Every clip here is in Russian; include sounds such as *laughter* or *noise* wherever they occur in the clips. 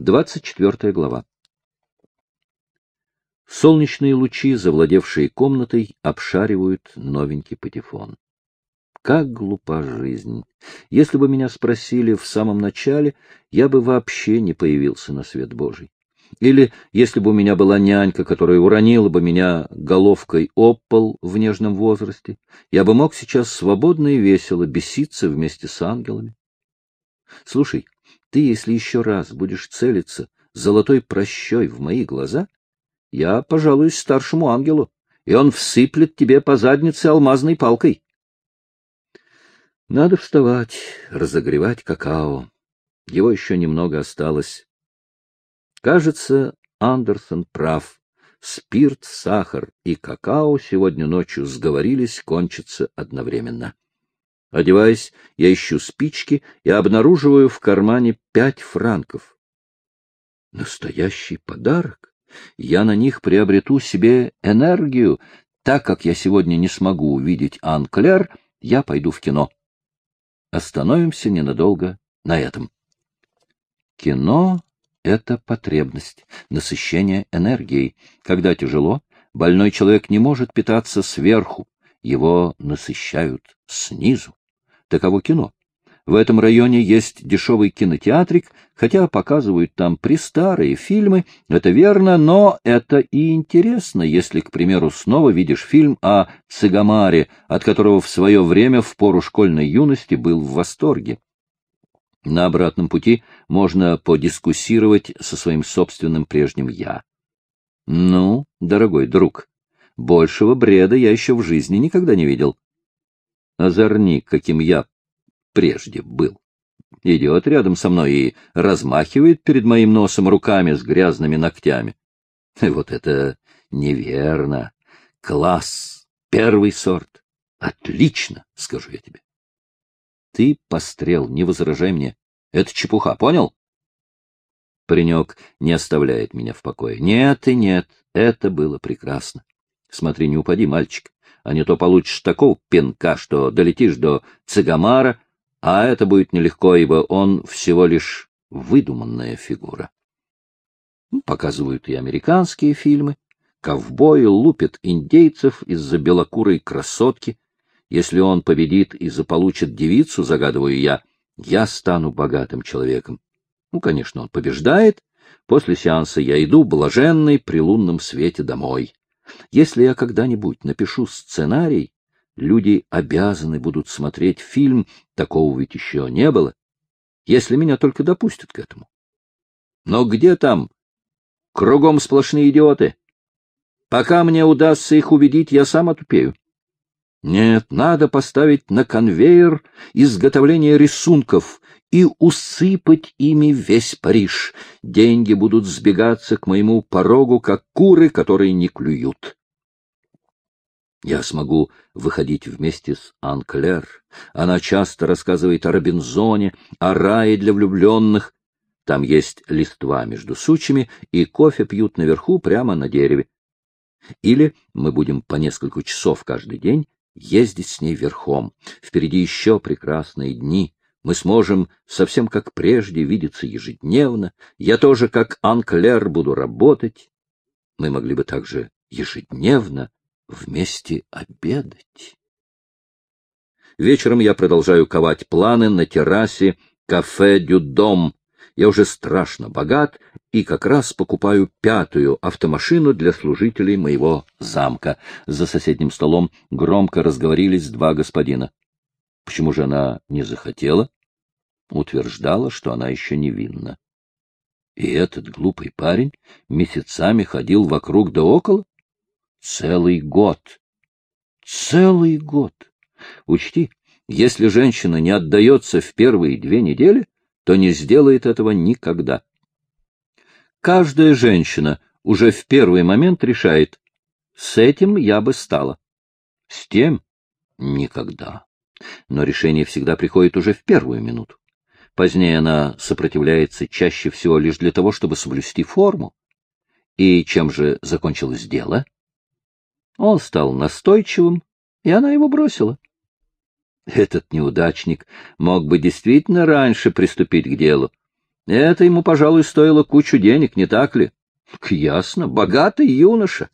24 глава. Солнечные лучи, завладевшие комнатой, обшаривают новенький патефон. Как глупа жизнь! Если бы меня спросили в самом начале, я бы вообще не появился на свет Божий. Или если бы у меня была нянька, которая уронила бы меня головкой об пол в нежном возрасте, я бы мог сейчас свободно и весело беситься вместе с ангелами. Слушай, ты, если еще раз будешь целиться золотой прощой в мои глаза, я пожалуюсь старшему ангелу, и он всыплет тебе по заднице алмазной палкой. Надо вставать, разогревать какао. Его еще немного осталось. Кажется, Андерсон прав. Спирт, сахар и какао сегодня ночью сговорились кончиться одновременно. Одеваясь, я ищу спички и обнаруживаю в кармане пять франков. Настоящий подарок. Я на них приобрету себе энергию. Так как я сегодня не смогу увидеть Ан-Клер, я пойду в кино. Остановимся ненадолго на этом. Кино — это потребность, насыщение энергией. Когда тяжело, больной человек не может питаться сверху, его насыщают снизу. Таково кино. В этом районе есть дешевый кинотеатрик, хотя показывают там престарые фильмы, это верно, но это и интересно, если, к примеру, снова видишь фильм о Цигамаре, от которого в свое время в пору школьной юности был в восторге. На обратном пути можно подискуссировать со своим собственным прежним «я». Ну, дорогой друг, большего бреда я еще в жизни никогда не видел. Озорник, каким я прежде был. Идет рядом со мной и размахивает перед моим носом руками с грязными ногтями. *laughs* Вот это неверно. Класс. Первый сорт. Отлично, скажу я тебе. Ты пострел, не возражай мне. Это чепуха, понял? Паренек не оставляет меня в покое. Нет и нет, это было прекрасно. Смотри, не упади, мальчик, а не то получишь такого пинка, что долетишь до Цигамара, а это будет нелегко, ибо он всего лишь выдуманная фигура. Ну, показывают и американские фильмы. Ковбой лупит индейцев из-за белокурой красотки. Если он победит и заполучит девицу, загадываю я, я стану богатым человеком. Ну, конечно, он побеждает. После сеанса я иду блаженный при лунном свете домой. Если я когда-нибудь напишу сценарий, люди обязаны будут смотреть фильм, такого ведь еще не было, если меня только допустят к этому. Но где там? Кругом сплошные идиоты. Пока мне удастся их убедить, я сам отупею. Нет, надо поставить на конвейер изготовление рисунков и усыпать ими весь Париж. Деньги будут сбегаться к моему порогу, как куры, которые не клюют. Я смогу выходить вместе с Анклер. Она часто рассказывает о Робинзоне, о рае для влюбленных. Там есть листва между сучьями, и кофе пьют наверху прямо на дереве. Или мы будем по несколько часов каждый день ездить с ней верхом. Впереди еще прекрасные дни. Мы сможем, совсем как прежде, видеться ежедневно. Я тоже, как Анклер, буду работать. Мы могли бы также ежедневно вместе обедать. Вечером я продолжаю ковать планы на террасе кафе «Дюдом». Я уже страшно богат и как раз покупаю пятую автомашину для служителей моего замка. За соседним столом громко разговорились два господина. Почему же она не захотела? Утверждала, что она еще невинна. И этот глупый парень месяцами ходил вокруг да около? Целый год. Целый год. Учти, если женщина не отдается в первые две недели, то не сделает этого никогда. Каждая женщина уже в первый момент решает, с этим я бы стала. С тем — никогда. Но решение всегда приходит уже в первую минуту. Позднее она сопротивляется чаще всего лишь для того, чтобы соблюсти форму. И чем же закончилось дело? Он стал настойчивым, и она его бросила. Этот неудачник мог бы действительно раньше приступить к делу. Это ему, пожалуй, стоило кучу денег, не так ли? Ясно, богатый юноша.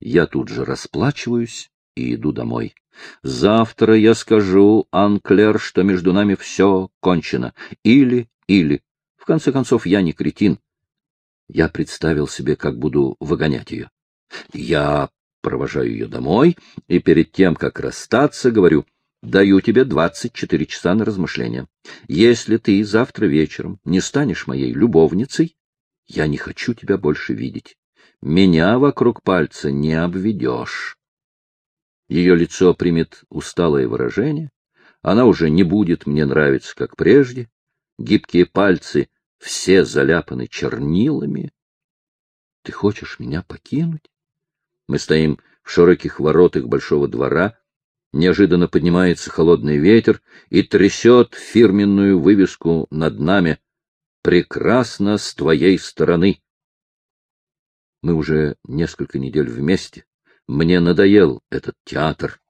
Я тут же расплачиваюсь и иду домой. Завтра я скажу, Анклер, что между нами все кончено. Или, или. В конце концов, я не кретин. Я представил себе, как буду выгонять ее. Я провожаю ее домой, и перед тем, как расстаться, говорю, даю тебе 24 часа на размышление. Если ты завтра вечером не станешь моей любовницей, я не хочу тебя больше видеть. Меня вокруг пальца не обведешь. Ее лицо примет усталое выражение, она уже не будет мне нравиться, как прежде, гибкие пальцы все заляпаны чернилами. Ты хочешь меня покинуть? Мы стоим в широких воротах большого двора, неожиданно поднимается холодный ветер и трясет фирменную вывеску над нами «Прекрасно с твоей стороны». Мы уже несколько недель вместе. Мне надоел этот театр.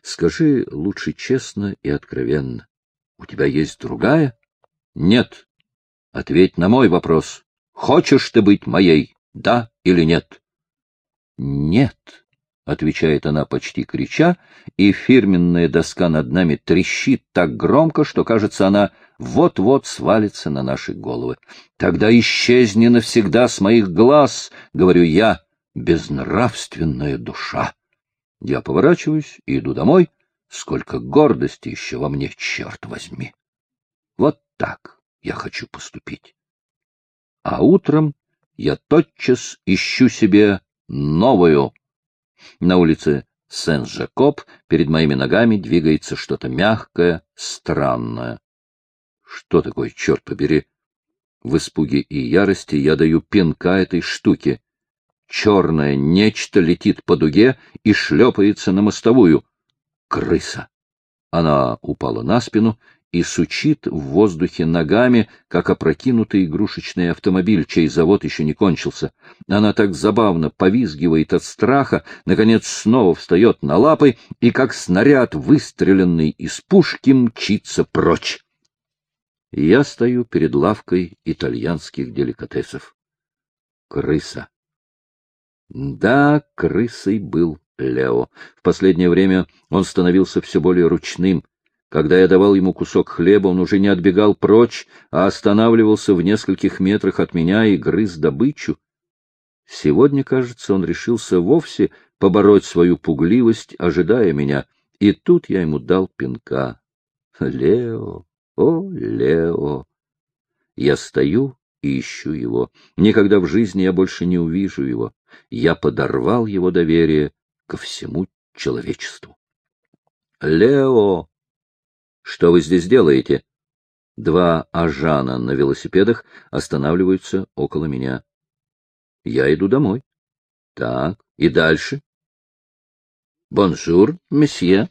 Скажи лучше честно и откровенно. У тебя есть другая? Нет. Ответь на мой вопрос. Хочешь ты быть моей, да или нет? Нет, отвечает она почти крича, и фирменная доска над нами трещит так громко, что, кажется, она вот-вот свалится на наши головы. Тогда исчезни навсегда с моих глаз, говорю я, безнравственная душа. Я поворачиваюсь и иду домой. Сколько гордости еще во мне, черт возьми! Вот так я хочу поступить. А утром я тотчас ищу себе новую. На улице Сен-Жакоб перед моими ногами двигается что-то мягкое, странное. Что такое, черт побери? В испуге и ярости я даю пинка этой штуке. Черное нечто летит по дуге и шлепается на мостовую. Крыса. Она упала на спину и сучит в воздухе ногами, как опрокинутый игрушечный автомобиль, чей завод еще не кончился. Она так забавно повизгивает от страха, наконец снова встает на лапы и, как снаряд, выстреленный из пушки, мчится прочь. Я стою перед лавкой итальянских деликатесов. Крыса. Да, крысой был Лео. В последнее время он становился все более ручным, когда я давал ему кусок хлеба, он уже не отбегал прочь, а останавливался в нескольких метрах от меня и грыз добычу. Сегодня, кажется, он решился вовсе побороть свою пугливость, ожидая меня, и тут я ему дал пинка. Лео, о, Лео! Я стою и ищу его. Никогда в жизни я больше не увижу его. Я подорвал его доверие ко всему человечеству. Лео! Что вы здесь делаете? Два ажана на велосипедах останавливаются около меня. Я иду домой. Так, и дальше? Bonjour, monsieur.